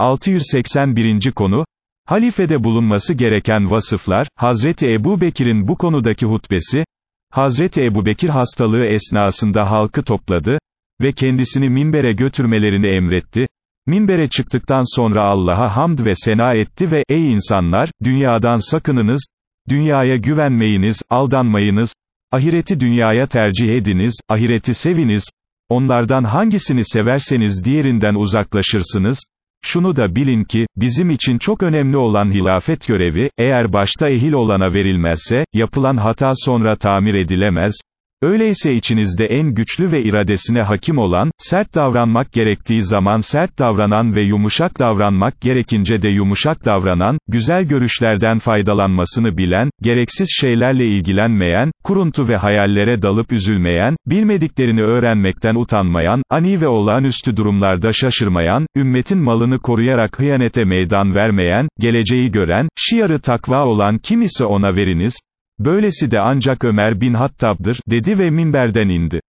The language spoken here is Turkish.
681. konu, Halifede bulunması gereken vasıflar, Hazreti Ebu Bekir'in bu konudaki hutbesi, Hazreti Ebu Bekir hastalığı esnasında halkı topladı, ve kendisini minbere götürmelerini emretti, minbere çıktıktan sonra Allah'a hamd ve sena etti ve, ey insanlar, dünyadan sakınınız, dünyaya güvenmeyiniz, aldanmayınız, ahireti dünyaya tercih ediniz, ahireti seviniz, onlardan hangisini severseniz diğerinden uzaklaşırsınız, şunu da bilin ki, bizim için çok önemli olan hilafet görevi, eğer başta ehil olana verilmezse, yapılan hata sonra tamir edilemez, Öyleyse içinizde en güçlü ve iradesine hakim olan, sert davranmak gerektiği zaman sert davranan ve yumuşak davranmak gerekince de yumuşak davranan, güzel görüşlerden faydalanmasını bilen, gereksiz şeylerle ilgilenmeyen, kuruntu ve hayallere dalıp üzülmeyen, bilmediklerini öğrenmekten utanmayan, ani ve olağanüstü durumlarda şaşırmayan, ümmetin malını koruyarak hıyanete meydan vermeyen, geleceği gören, şiarı takva olan kim ise ona veriniz, Böylesi de ancak Ömer bin Hattab'dır, dedi ve minberden indi.